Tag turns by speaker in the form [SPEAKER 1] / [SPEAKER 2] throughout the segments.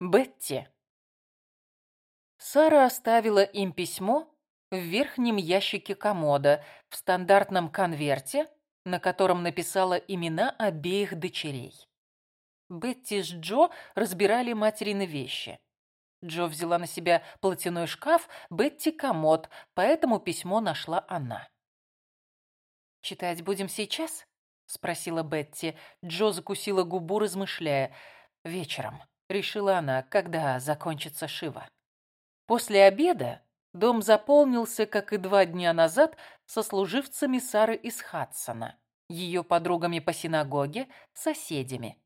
[SPEAKER 1] Бетти. Сара оставила им письмо в верхнем ящике комода в стандартном конверте, на котором написала имена обеих дочерей. Бетти с Джо разбирали материны вещи. Джо взяла на себя платяной шкаф, Бетти — комод, поэтому письмо нашла она. «Читать будем сейчас?» — спросила Бетти. Джо закусила губу, размышляя. «Вечером» решила она, когда закончится Шива. После обеда дом заполнился, как и два дня назад, сослуживцами Сары из Хадсона, ее подругами по синагоге, соседями.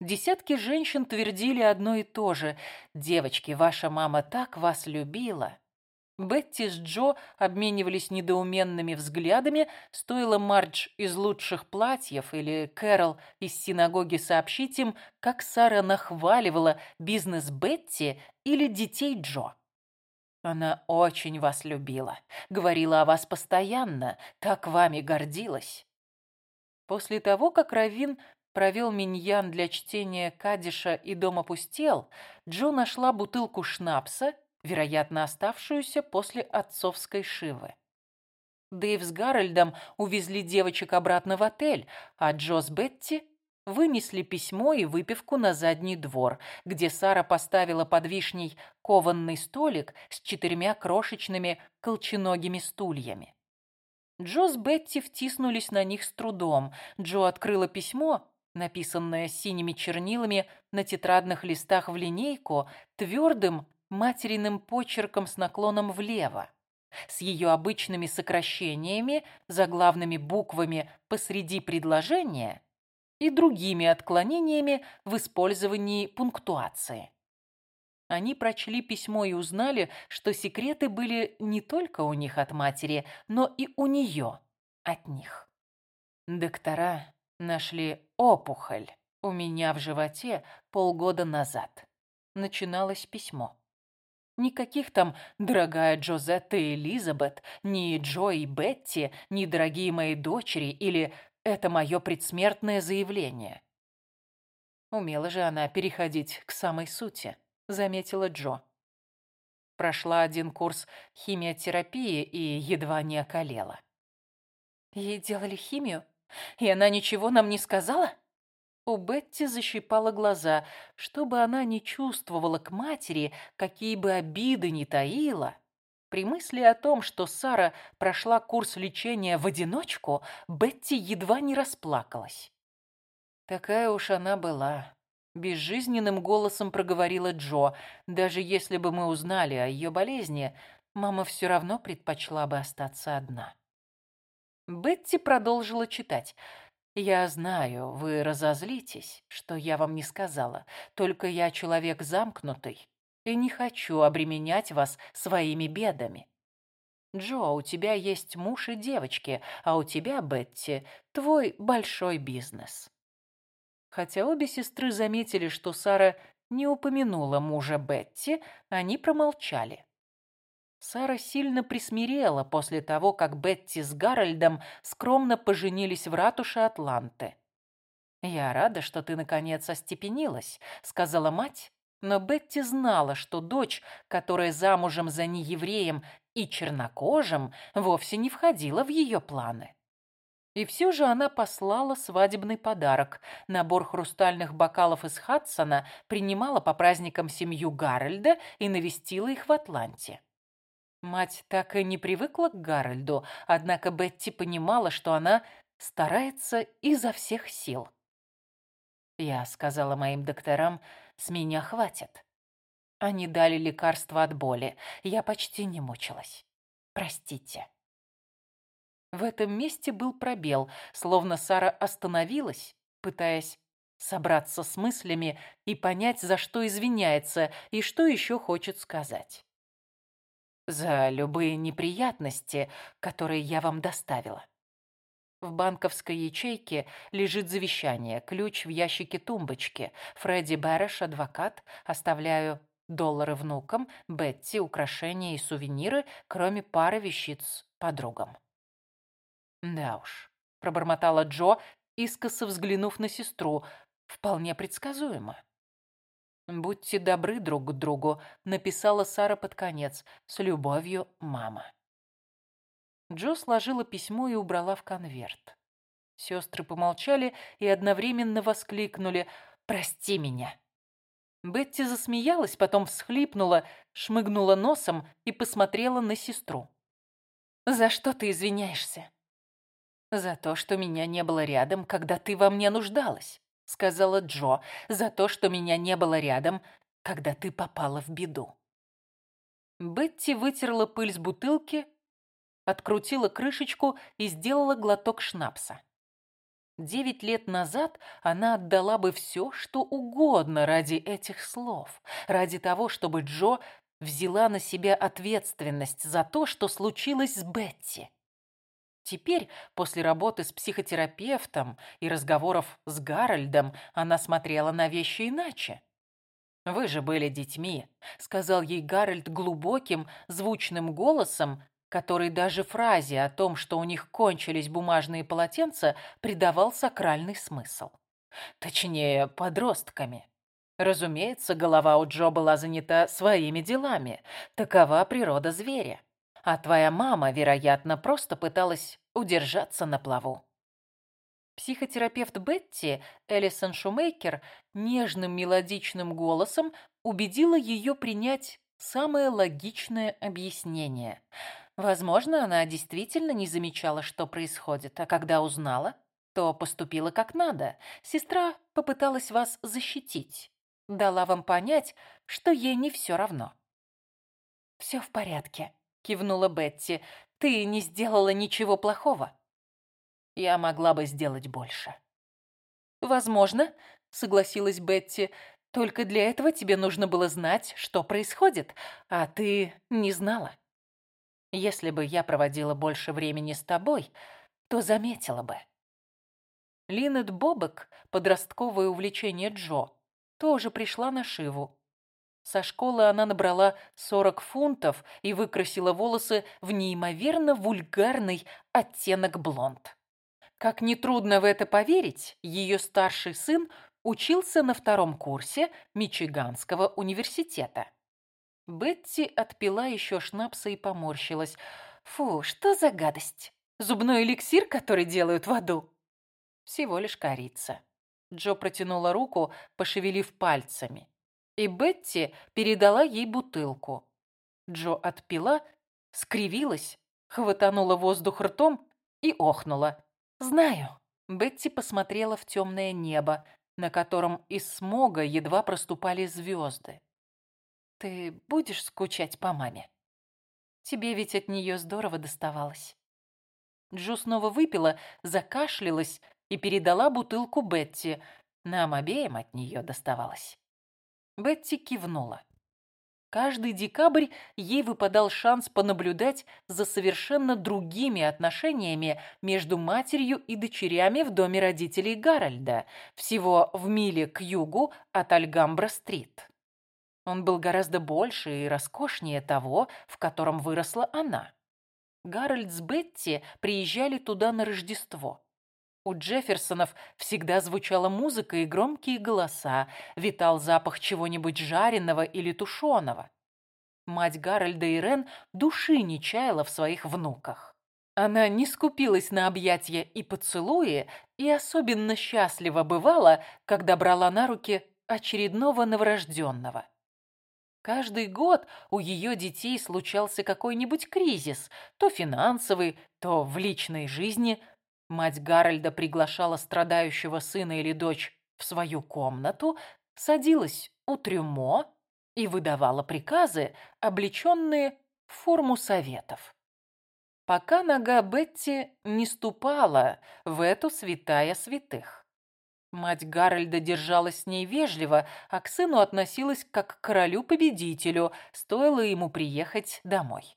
[SPEAKER 1] Десятки женщин твердили одно и то же. «Девочки, ваша мама так вас любила!» Бетти с Джо обменивались недоуменными взглядами, стоило Мардж из лучших платьев или Кэрол из синагоги сообщить им, как Сара нахваливала бизнес Бетти или детей Джо. Она очень вас любила, говорила о вас постоянно, так вами гордилась. После того, как Равин провел миньян для чтения Кадиша и дом опустел, Джо нашла бутылку шнапса вероятно, оставшуюся после отцовской Шивы. Дэйв с Гарольдом увезли девочек обратно в отель, а Джо с Бетти вынесли письмо и выпивку на задний двор, где Сара поставила под вишней кованный столик с четырьмя крошечными колченогими стульями. Джо с Бетти втиснулись на них с трудом. Джо открыла письмо, написанное синими чернилами на тетрадных листах в линейку, твердым, материным почерком с наклоном влево, с ее обычными сокращениями, заглавными буквами посреди предложения и другими отклонениями в использовании пунктуации. Они прочли письмо и узнали, что секреты были не только у них от матери, но и у нее от них. Доктора нашли опухоль у меня в животе полгода назад. Начиналось письмо. Никаких там «дорогая Джозетта и Элизабет», ни «Джо и Бетти», ни «дорогие мои дочери» или «это мое предсмертное заявление». Умела же она переходить к самой сути, заметила Джо. Прошла один курс химиотерапии и едва не околела. Ей делали химию? И она ничего нам не сказала? У Бетти защипала глаза. Чтобы она не чувствовала к матери, какие бы обиды ни таила. При мысли о том, что Сара прошла курс лечения в одиночку, Бетти едва не расплакалась. Такая уж она была. Безжизненным голосом проговорила Джо. Даже если бы мы узнали о ее болезни, мама все равно предпочла бы остаться одна. Бетти продолжила читать. «Я знаю, вы разозлитесь, что я вам не сказала. Только я человек замкнутый и не хочу обременять вас своими бедами. Джо, у тебя есть муж и девочки, а у тебя, Бетти, твой большой бизнес». Хотя обе сестры заметили, что Сара не упомянула мужа Бетти, они промолчали. Сара сильно присмирела после того, как Бетти с Гарольдом скромно поженились в ратуше Атланты. «Я рада, что ты, наконец, остепенилась», — сказала мать, но Бетти знала, что дочь, которая замужем за неевреем и чернокожим, вовсе не входила в ее планы. И все же она послала свадебный подарок. Набор хрустальных бокалов из Хадсона принимала по праздникам семью Гарольда и навестила их в Атланте. Мать так и не привыкла к Гарольду, однако Бетти понимала, что она старается изо всех сил. Я сказала моим докторам, с меня хватит. Они дали лекарство от боли. Я почти не мучилась. Простите. В этом месте был пробел, словно Сара остановилась, пытаясь собраться с мыслями и понять, за что извиняется и что еще хочет сказать за любые неприятности, которые я вам доставила. В банковской ячейке лежит завещание, ключ в ящике тумбочки. Фредди Бэриш, адвокат, оставляю доллары внукам, Бетти, украшения и сувениры, кроме пары вещиц подругам. Да уж, пробормотала Джо, искоса взглянув на сестру, вполне предсказуемо. «Будьте добры друг к другу», — написала Сара под конец. «С любовью, мама». Джо сложила письмо и убрала в конверт. Сестры помолчали и одновременно воскликнули «Прости меня». Бетти засмеялась, потом всхлипнула, шмыгнула носом и посмотрела на сестру. «За что ты извиняешься?» «За то, что меня не было рядом, когда ты во мне нуждалась», — сказала Джо. «За то, что меня не было рядом, когда ты попала в беду». Бетти вытерла пыль с бутылки, открутила крышечку и сделала глоток шнапса. Девять лет назад она отдала бы все, что угодно ради этих слов, ради того, чтобы Джо взяла на себя ответственность за то, что случилось с Бетти. Теперь, после работы с психотерапевтом и разговоров с Гарольдом, она смотрела на вещи иначе. «Вы же были детьми», — сказал ей Гарольд глубоким, звучным голосом, который даже фразе о том, что у них кончились бумажные полотенца, придавал сакральный смысл. Точнее, подростками. Разумеется, голова у Джо была занята своими делами. Такова природа зверя. А твоя мама, вероятно, просто пыталась удержаться на плаву. Психотерапевт Бетти, Элисон Шумейкер, нежным мелодичным голосом убедила ее принять самое логичное объяснение – Возможно, она действительно не замечала, что происходит, а когда узнала, то поступила как надо. Сестра попыталась вас защитить, дала вам понять, что ей не все равно. «Все в порядке», — кивнула Бетти. «Ты не сделала ничего плохого». «Я могла бы сделать больше». «Возможно», — согласилась Бетти, — «только для этого тебе нужно было знать, что происходит, а ты не знала». Если бы я проводила больше времени с тобой, то заметила бы. Линет Бобек, подростковое увлечение Джо, тоже пришла на Шиву. Со школы она набрала 40 фунтов и выкрасила волосы в неимоверно вульгарный оттенок блонд. Как нетрудно в это поверить, ее старший сын учился на втором курсе Мичиганского университета. Бетти отпила еще шнапса и поморщилась. «Фу, что за гадость? Зубной эликсир, который делают в аду?» «Всего лишь корица». Джо протянула руку, пошевелив пальцами. И Бетти передала ей бутылку. Джо отпила, скривилась, хватанула воздух ртом и охнула. «Знаю». Бетти посмотрела в темное небо, на котором из смога едва проступали звезды. Ты будешь скучать по маме? Тебе ведь от нее здорово доставалось. Джо снова выпила, закашлялась и передала бутылку Бетти. Нам обеим от нее доставалось. Бетти кивнула. Каждый декабрь ей выпадал шанс понаблюдать за совершенно другими отношениями между матерью и дочерями в доме родителей Гарольда, всего в миле к югу от Альгамбра-стрит. Он был гораздо больше и роскошнее того, в котором выросла она. Гарольд с Бетти приезжали туда на Рождество. У Джефферсонов всегда звучала музыка и громкие голоса, витал запах чего-нибудь жареного или тушеного. Мать Гарольда и Рен души не чаяла в своих внуках. Она не скупилась на объятия и поцелуи и особенно счастлива бывала, когда брала на руки очередного новорожденного. Каждый год у ее детей случался какой-нибудь кризис, то финансовый, то в личной жизни. Мать Гарольда приглашала страдающего сына или дочь в свою комнату, садилась у трюмо и выдавала приказы, облеченные в форму советов. Пока нога Бетти не ступала в эту святая святых. Мать Гарольда держалась с ней вежливо, а к сыну относилась как к королю-победителю, стоило ему приехать домой.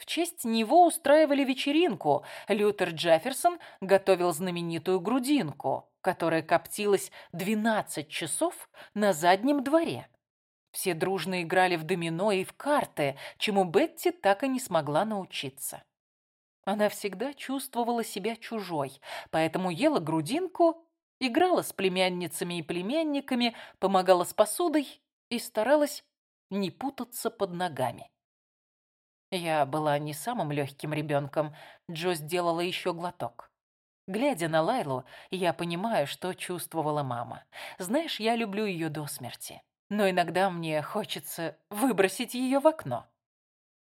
[SPEAKER 1] В честь него устраивали вечеринку. Лютер Джефферсон готовил знаменитую грудинку, которая коптилась 12 часов на заднем дворе. Все дружно играли в домино и в карты, чему Бетти так и не смогла научиться. Она всегда чувствовала себя чужой, поэтому ела грудинку играла с племянницами и племянниками, помогала с посудой и старалась не путаться под ногами. Я была не самым легким ребенком, Джо сделала еще глоток. Глядя на Лайлу, я понимаю, что чувствовала мама. Знаешь, я люблю ее до смерти, но иногда мне хочется выбросить ее в окно.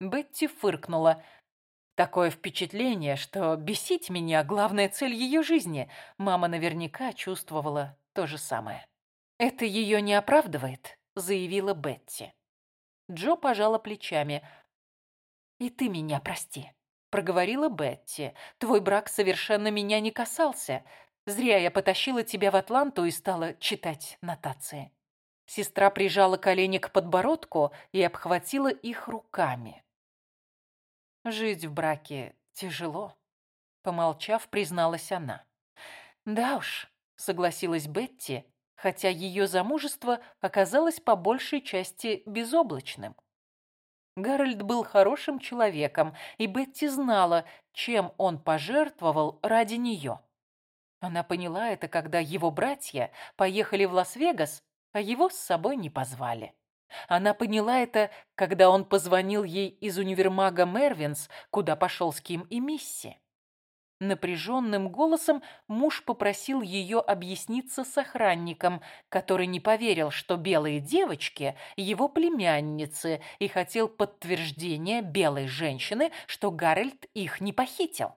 [SPEAKER 1] Бетти фыркнула. Такое впечатление, что бесить меня – главная цель ее жизни. Мама наверняка чувствовала то же самое. «Это ее не оправдывает», – заявила Бетти. Джо пожала плечами. «И ты меня прости», — проговорила Бетти. «Твой брак совершенно меня не касался. Зря я потащила тебя в Атланту и стала читать нотации». Сестра прижала колени к подбородку и обхватила их руками. «Жить в браке тяжело», — помолчав, призналась она. «Да уж», — согласилась Бетти, хотя ее замужество оказалось по большей части безоблачным. Гарольд был хорошим человеком, и Бетти знала, чем он пожертвовал ради нее. Она поняла это, когда его братья поехали в Лас-Вегас, а его с собой не позвали. Она поняла это, когда он позвонил ей из универмага Мервинс, куда пошел с Ким и Мисси. Напряженным голосом муж попросил ее объясниться с охранником, который не поверил, что белые девочки – его племянницы, и хотел подтверждения белой женщины, что Гарольд их не похитил.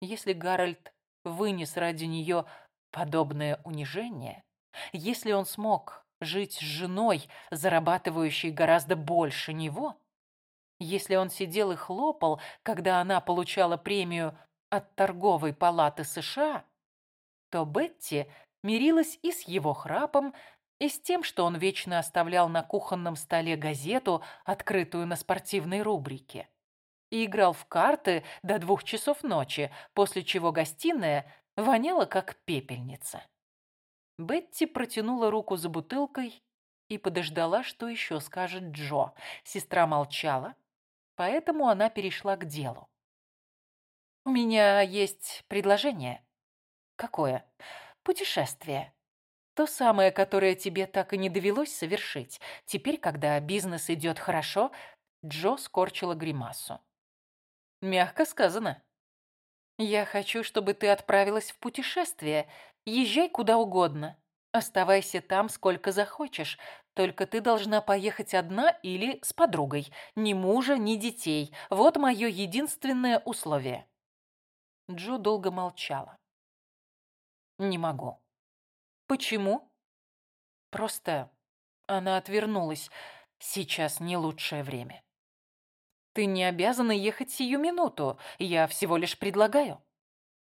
[SPEAKER 1] Если Гарольд вынес ради нее подобное унижение, если он смог жить с женой, зарабатывающей гораздо больше него, если он сидел и хлопал, когда она получала премию от торговой палаты США, то Бетти мирилась и с его храпом, и с тем, что он вечно оставлял на кухонном столе газету, открытую на спортивной рубрике, и играл в карты до двух часов ночи, после чего гостиная воняла как пепельница. Бетти протянула руку за бутылкой и подождала, что еще скажет Джо. Сестра молчала, поэтому она перешла к делу. «У меня есть предложение». «Какое?» «Путешествие. То самое, которое тебе так и не довелось совершить. Теперь, когда бизнес идет хорошо...» Джо скорчила гримасу. «Мягко сказано». «Я хочу, чтобы ты отправилась в путешествие. Езжай куда угодно. Оставайся там, сколько захочешь. Только ты должна поехать одна или с подругой. Ни мужа, ни детей. Вот мое единственное условие». Джо долго молчала. «Не могу». «Почему?» «Просто...» Она отвернулась. «Сейчас не лучшее время». «Ты не обязана ехать сию минуту. Я всего лишь предлагаю».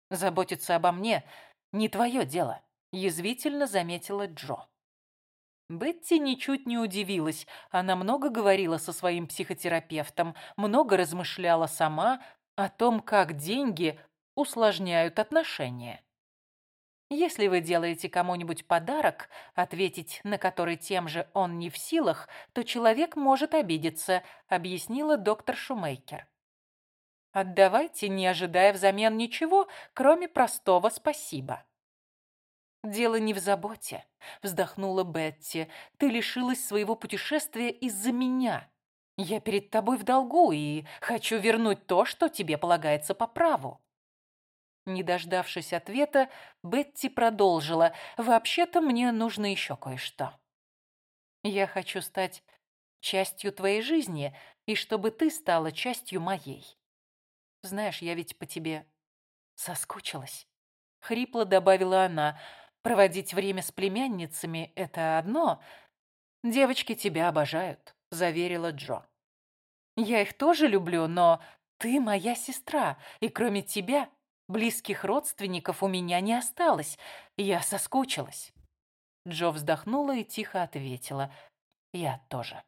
[SPEAKER 1] «Заботиться обо мне не твое дело», — язвительно заметила Джо. Бетти ничуть не удивилась. Она много говорила со своим психотерапевтом, много размышляла сама о том, как деньги усложняют отношения. Если вы делаете кому-нибудь подарок, ответить на который тем же он не в силах, то человек может обидеться, объяснила доктор Шумейкер. Отдавайте, не ожидая взамен ничего, кроме простого спасибо. «Дело не в заботе», — вздохнула Бетти. «Ты лишилась своего путешествия из-за меня. Я перед тобой в долгу и хочу вернуть то, что тебе полагается по праву». Не дождавшись ответа, Бетти продолжила. «Вообще-то мне нужно еще кое-что. Я хочу стать частью твоей жизни, и чтобы ты стала частью моей. Знаешь, я ведь по тебе соскучилась». Хрипло добавила она. «Проводить время с племянницами — это одно. Девочки тебя обожают», — заверила Джо. «Я их тоже люблю, но ты моя сестра, и кроме тебя Близких родственников у меня не осталось. Я соскучилась. Джо вздохнула и тихо ответила. Я тоже.